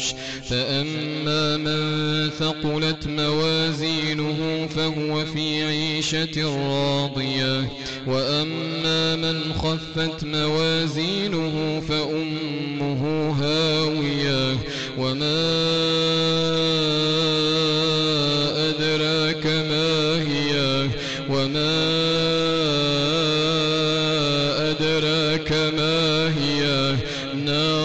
الوحوش فأما من ثقلت موازينه فهو في عيشة راضية. وأما من خفت موازينه فأمه هاوية. وما أدراك ما هي. وما أدراك ما هي. نار